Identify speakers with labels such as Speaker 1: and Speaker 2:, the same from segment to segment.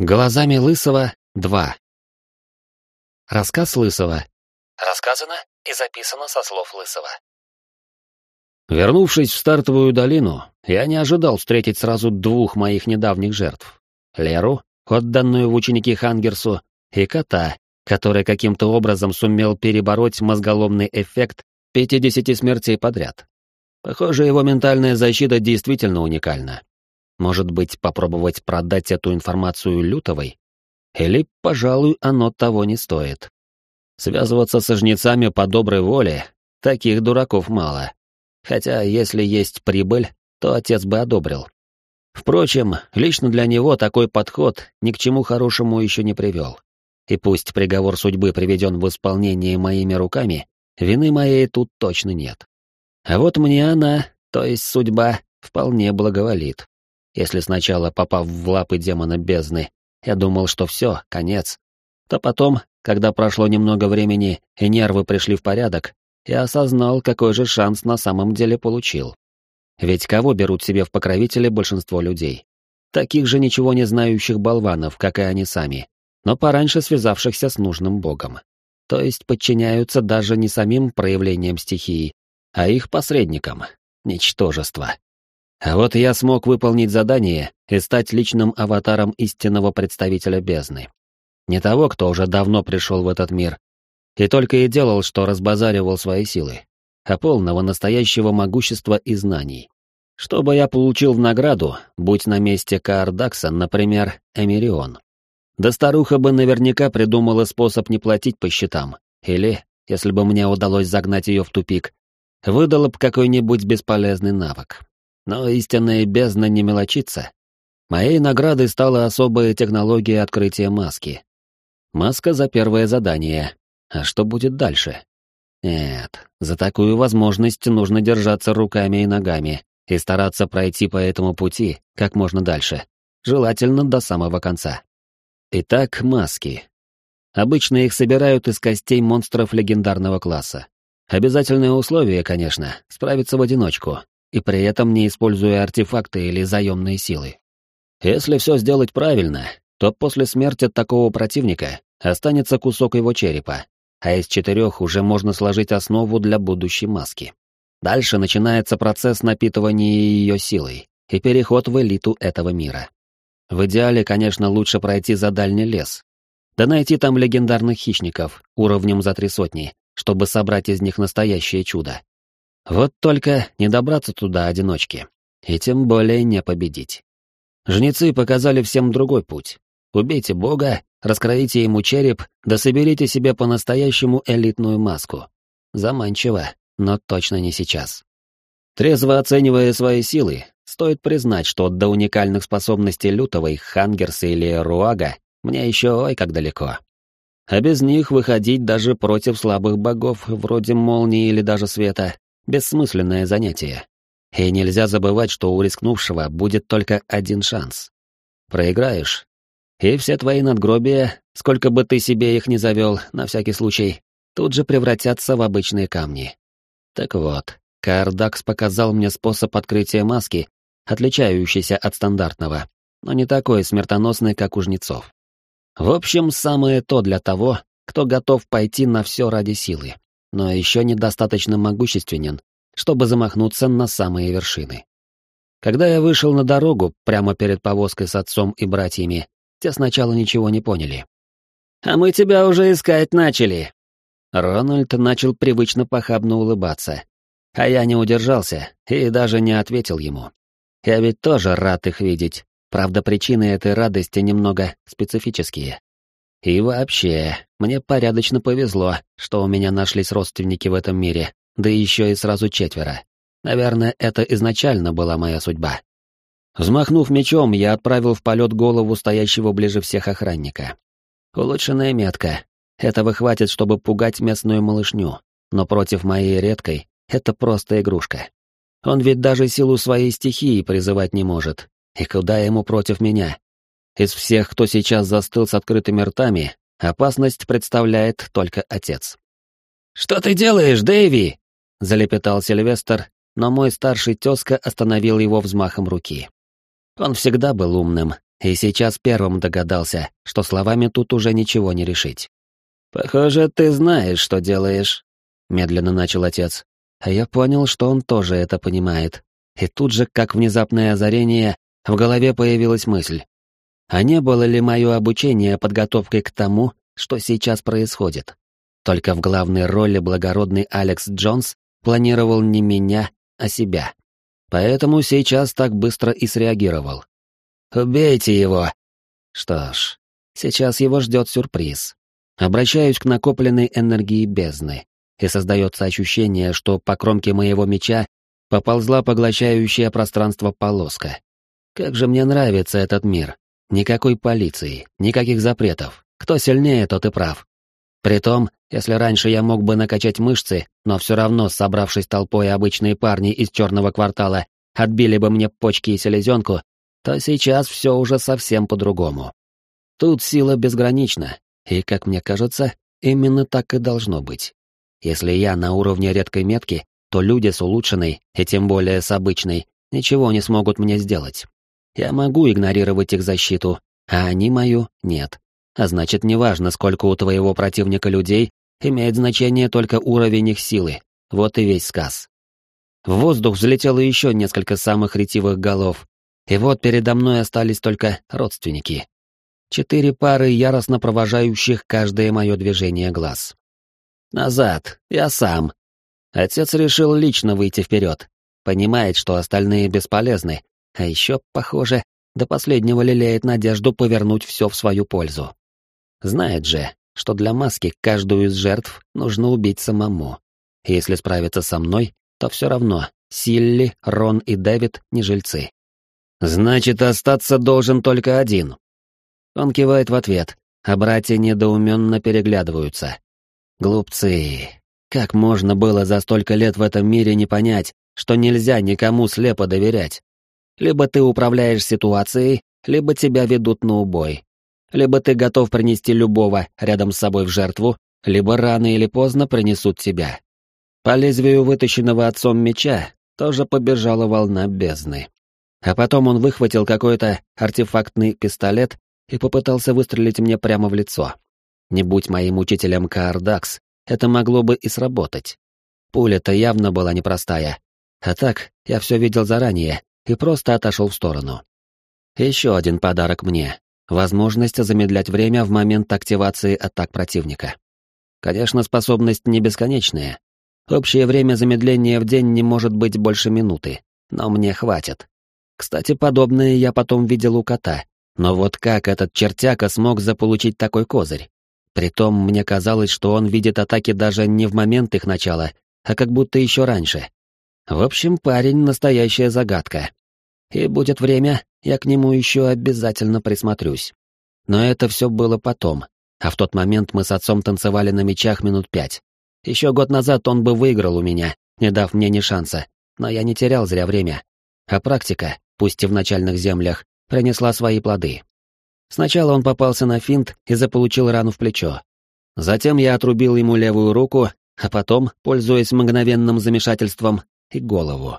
Speaker 1: Глазами Лысого 2. Рассказ Лысого. Рассказано и записано со слов Лысого. Вернувшись в стартовую долину, я не ожидал встретить сразу двух моих недавних жертв. Леру, отданную в ученики Хангерсу, и кота, который каким-то образом сумел перебороть мозголомный эффект 50 смертей подряд. Похоже, его ментальная защита действительно уникальна. Может быть, попробовать продать эту информацию Лютовой? Или, пожалуй, оно того не стоит. Связываться со жнецами по доброй воле — таких дураков мало. Хотя, если есть прибыль, то отец бы одобрил. Впрочем, лично для него такой подход ни к чему хорошему еще не привел. И пусть приговор судьбы приведен в исполнение моими руками, вины моей тут точно нет. А вот мне она, то есть судьба, вполне благоволит. Если сначала, попав в лапы демона бездны, я думал, что все, конец, то потом, когда прошло немного времени и нервы пришли в порядок, я осознал, какой же шанс на самом деле получил. Ведь кого берут себе в покровители большинство людей? Таких же ничего не знающих болванов, как и они сами, но пораньше связавшихся с нужным богом. То есть подчиняются даже не самим проявлениям стихии, а их посредникам. Ничтожество. А вот я смог выполнить задание и стать личным аватаром истинного представителя бездны. Не того, кто уже давно пришел в этот мир, и только и делал, что разбазаривал свои силы, а полного настоящего могущества и знаний. Что бы я получил в награду, будь на месте Каардакса, например, Эмирион. Да старуха бы наверняка придумала способ не платить по счетам, или, если бы мне удалось загнать ее в тупик, выдала бы какой-нибудь бесполезный навык. Но истинная бездна не мелочится. Моей наградой стала особая технология открытия маски. Маска за первое задание. А что будет дальше? Нет, за такую возможность нужно держаться руками и ногами и стараться пройти по этому пути как можно дальше, желательно до самого конца. Итак, маски. Обычно их собирают из костей монстров легендарного класса. Обязательное условие, конечно, справиться в одиночку, и при этом не используя артефакты или заемные силы. Если все сделать правильно, то после смерти такого противника останется кусок его черепа, а из четырех уже можно сложить основу для будущей маски. Дальше начинается процесс напитывания ее силой и переход в элиту этого мира. В идеале, конечно, лучше пройти за дальний лес, да найти там легендарных хищников уровнем за три сотни, чтобы собрать из них настоящее чудо. Вот только не добраться туда одиночке, и тем более не победить. Жнецы показали всем другой путь. Убейте бога, раскроите ему череп, да соберите себе по-настоящему элитную маску. Заманчиво, но точно не сейчас. Трезво оценивая свои силы, стоит признать, что до уникальных способностей Лютовой, Хангерса или Руага мне еще ой как далеко. А без них выходить даже против слабых богов, вроде молнии или даже света, бессмысленное занятие. И нельзя забывать, что у рискнувшего будет только один шанс. Проиграешь, и все твои надгробия, сколько бы ты себе их ни завел, на всякий случай, тут же превратятся в обычные камни. Так вот, Кардакс показал мне способ открытия маски, отличающийся от стандартного, но не такой смертоносный, как у жнецов. В общем, самое то для того, кто готов пойти на все ради силы но еще недостаточно могущественен, чтобы замахнуться на самые вершины. Когда я вышел на дорогу прямо перед повозкой с отцом и братьями, те сначала ничего не поняли. «А мы тебя уже искать начали!» Рональд начал привычно похабно улыбаться, а я не удержался и даже не ответил ему. Я ведь тоже рад их видеть, правда причины этой радости немного специфические. И вообще, мне порядочно повезло, что у меня нашлись родственники в этом мире, да еще и сразу четверо. Наверное, это изначально была моя судьба. Взмахнув мечом, я отправил в полет голову стоящего ближе всех охранника. Улучшенная метка. Этого хватит, чтобы пугать местную малышню, но против моей редкой это просто игрушка. Он ведь даже силу своей стихии призывать не может. И куда ему против меня? Из всех, кто сейчас застыл с открытыми ртами, опасность представляет только отец. «Что ты делаешь, Дэйви?» — залепетал Сильвестр, но мой старший тезка остановил его взмахом руки. Он всегда был умным, и сейчас первым догадался, что словами тут уже ничего не решить. «Похоже, ты знаешь, что делаешь», — медленно начал отец. А я понял, что он тоже это понимает. И тут же, как внезапное озарение, в голове появилась мысль. А не было ли мое обучение подготовкой к тому, что сейчас происходит? Только в главной роли благородный Алекс Джонс планировал не меня, а себя. Поэтому сейчас так быстро и среагировал. «Убейте его!» Что ж, сейчас его ждет сюрприз. Обращаюсь к накопленной энергии бездны, и создается ощущение, что по кромке моего меча поползла поглощающая пространство полоска. Как же мне нравится этот мир. Никакой полиции, никаких запретов. Кто сильнее, тот и прав. Притом, если раньше я мог бы накачать мышцы, но все равно, собравшись толпой обычные парни из черного квартала, отбили бы мне почки и селезенку, то сейчас все уже совсем по-другому. Тут сила безгранична, и, как мне кажется, именно так и должно быть. Если я на уровне редкой метки, то люди с улучшенной, и тем более с обычной, ничего не смогут мне сделать. Я могу игнорировать их защиту, а они мою — нет. А значит, неважно, сколько у твоего противника людей, имеет значение только уровень их силы. Вот и весь сказ. В воздух взлетело еще несколько самых ретивых голов, и вот передо мной остались только родственники. Четыре пары яростно провожающих каждое мое движение глаз. «Назад, я сам». Отец решил лично выйти вперед. Понимает, что остальные бесполезны, а еще, похоже, до последнего лелеет надежду повернуть все в свою пользу. Знает же, что для маски каждую из жертв нужно убить самому. Если справиться со мной, то все равно Силли, Рон и Дэвид не жильцы. «Значит, остаться должен только один». Он кивает в ответ, а братья недоуменно переглядываются. Глупцы. Как можно было за столько лет в этом мире не понять, что нельзя никому слепо доверять? Либо ты управляешь ситуацией, либо тебя ведут на убой. Либо ты готов принести любого рядом с собой в жертву, либо рано или поздно принесут тебя. По лезвию вытащенного отцом меча тоже побежала волна бездны. А потом он выхватил какой-то артефактный пистолет и попытался выстрелить мне прямо в лицо. Не будь моим учителем Каардакс, это могло бы и сработать. Пуля-то явно была непростая. А так, я все видел заранее и просто отошел в сторону. Еще один подарок мне. Возможность замедлять время в момент активации атак противника. Конечно, способность не бесконечная. Общее время замедления в день не может быть больше минуты, но мне хватит. Кстати, подобное я потом видел у кота. Но вот как этот чертяка смог заполучить такой козырь? Притом мне казалось, что он видит атаки даже не в момент их начала, а как будто еще раньше. В общем, парень — настоящая загадка. И будет время, я к нему еще обязательно присмотрюсь. Но это все было потом, а в тот момент мы с отцом танцевали на мечах минут пять. Еще год назад он бы выиграл у меня, не дав мне ни шанса, но я не терял зря время. А практика, пусть и в начальных землях, принесла свои плоды. Сначала он попался на финт и заполучил рану в плечо. Затем я отрубил ему левую руку, а потом, пользуясь мгновенным замешательством, и голову.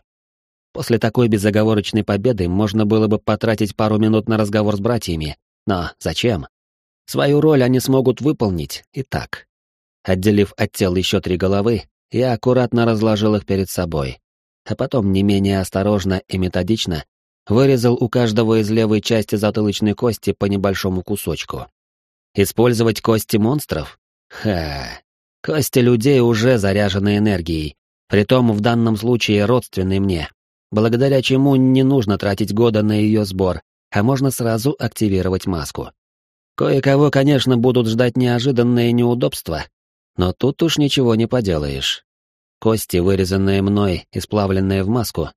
Speaker 1: После такой безоговорочной победы можно было бы потратить пару минут на разговор с братьями, но зачем? Свою роль они смогут выполнить и так. Отделив от тел еще три головы, я аккуратно разложил их перед собой, а потом не менее осторожно и методично вырезал у каждого из левой части затылочной кости по небольшому кусочку. Использовать кости монстров? Ха. Кости людей уже заряжены энергией, притом в данном случае родственной мне благодаря чему не нужно тратить года на ее сбор, а можно сразу активировать маску. Кое-кого, конечно, будут ждать неожиданные неудобства, но тут уж ничего не поделаешь. Кости, вырезанные мной и сплавленные в маску,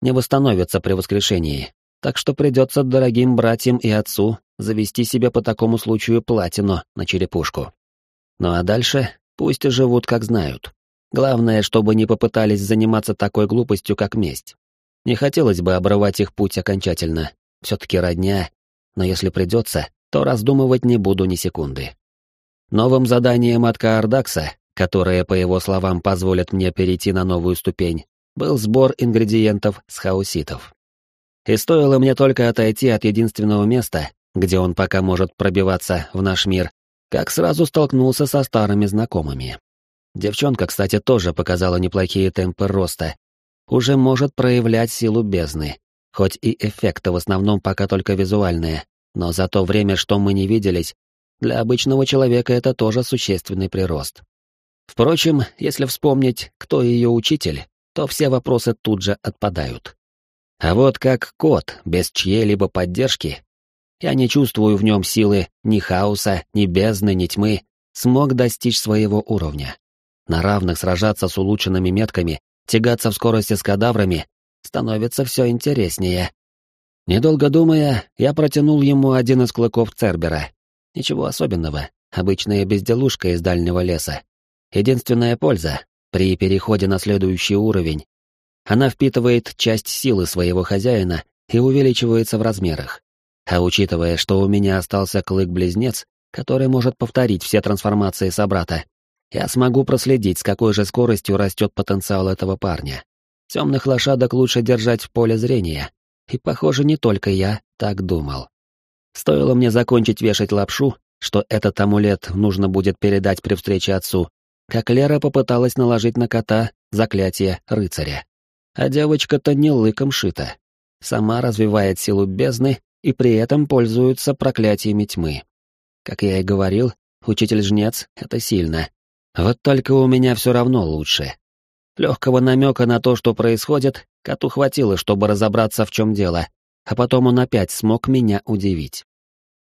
Speaker 1: не восстановятся при воскрешении, так что придется дорогим братьям и отцу завести себе по такому случаю платину на черепушку. Ну а дальше пусть живут как знают. Главное, чтобы не попытались заниматься такой глупостью, как месть. Не хотелось бы обрывать их путь окончательно. Все-таки родня. Но если придется, то раздумывать не буду ни секунды. Новым заданием от Каардакса, которое, по его словам, позволит мне перейти на новую ступень, был сбор ингредиентов с хауситов. и стоило мне только отойти от единственного места, где он пока может пробиваться в наш мир, как сразу столкнулся со старыми знакомыми. Девчонка, кстати, тоже показала неплохие темпы роста. Уже может проявлять силу бездны, хоть и эффекты в основном пока только визуальные, но за то время, что мы не виделись, для обычного человека это тоже существенный прирост. Впрочем, если вспомнить, кто ее учитель, то все вопросы тут же отпадают. А вот как кот, без чьей-либо поддержки, я не чувствую в нем силы ни хаоса, ни бездны, ни тьмы, смог достичь своего уровня. На равных сражаться с улучшенными метками, тягаться в скорости с кадаврами, становится все интереснее. Недолго думая, я протянул ему один из клыков Цербера. Ничего особенного, обычная безделушка из дальнего леса. Единственная польза — при переходе на следующий уровень. Она впитывает часть силы своего хозяина и увеличивается в размерах. А учитывая, что у меня остался клык-близнец, который может повторить все трансформации собрата, я смогу проследить, с какой же скоростью растет потенциал этого парня. Темных лошадок лучше держать в поле зрения, и, похоже, не только я так думал. Стоило мне закончить вешать лапшу, что этот амулет нужно будет передать при встрече отцу, как Лера попыталась наложить на кота заклятие рыцаря. А девочка-то не лыком шита. Сама развивает силу бездны и при этом пользуется проклятиями тьмы. Как я и говорил, учитель-жнец — это сильно. Вот только у меня все равно лучше. Легкого намека на то, что происходит, коту хватило, чтобы разобраться, в чем дело, а потом он опять смог меня удивить.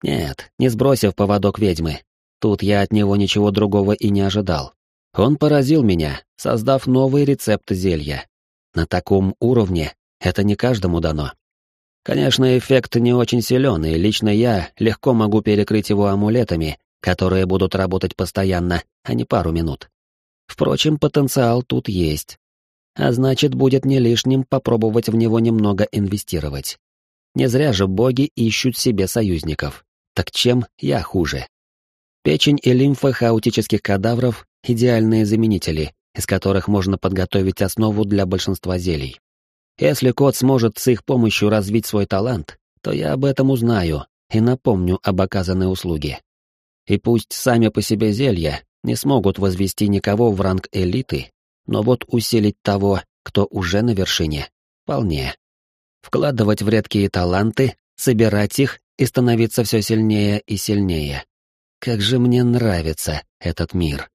Speaker 1: Нет, не сбросив поводок ведьмы. Тут я от него ничего другого и не ожидал. Он поразил меня, создав новый рецепт зелья. На таком уровне это не каждому дано. Конечно, эффект не очень силен, и лично я легко могу перекрыть его амулетами, которые будут работать постоянно, а не пару минут. Впрочем, потенциал тут есть. А значит, будет не лишним попробовать в него немного инвестировать. Не зря же боги ищут себе союзников. Так чем я хуже? Печень и лимфа хаотических кадавров — идеальные заменители, из которых можно подготовить основу для большинства зелий. Если кот сможет с их помощью развить свой талант, то я об этом узнаю и напомню об оказанной услуге. И пусть сами по себе зелья не смогут возвести никого в ранг элиты, но вот усилить того, кто уже на вершине, вполне. Вкладывать в редкие таланты, собирать их и становиться все сильнее и сильнее. Как же мне нравится этот мир.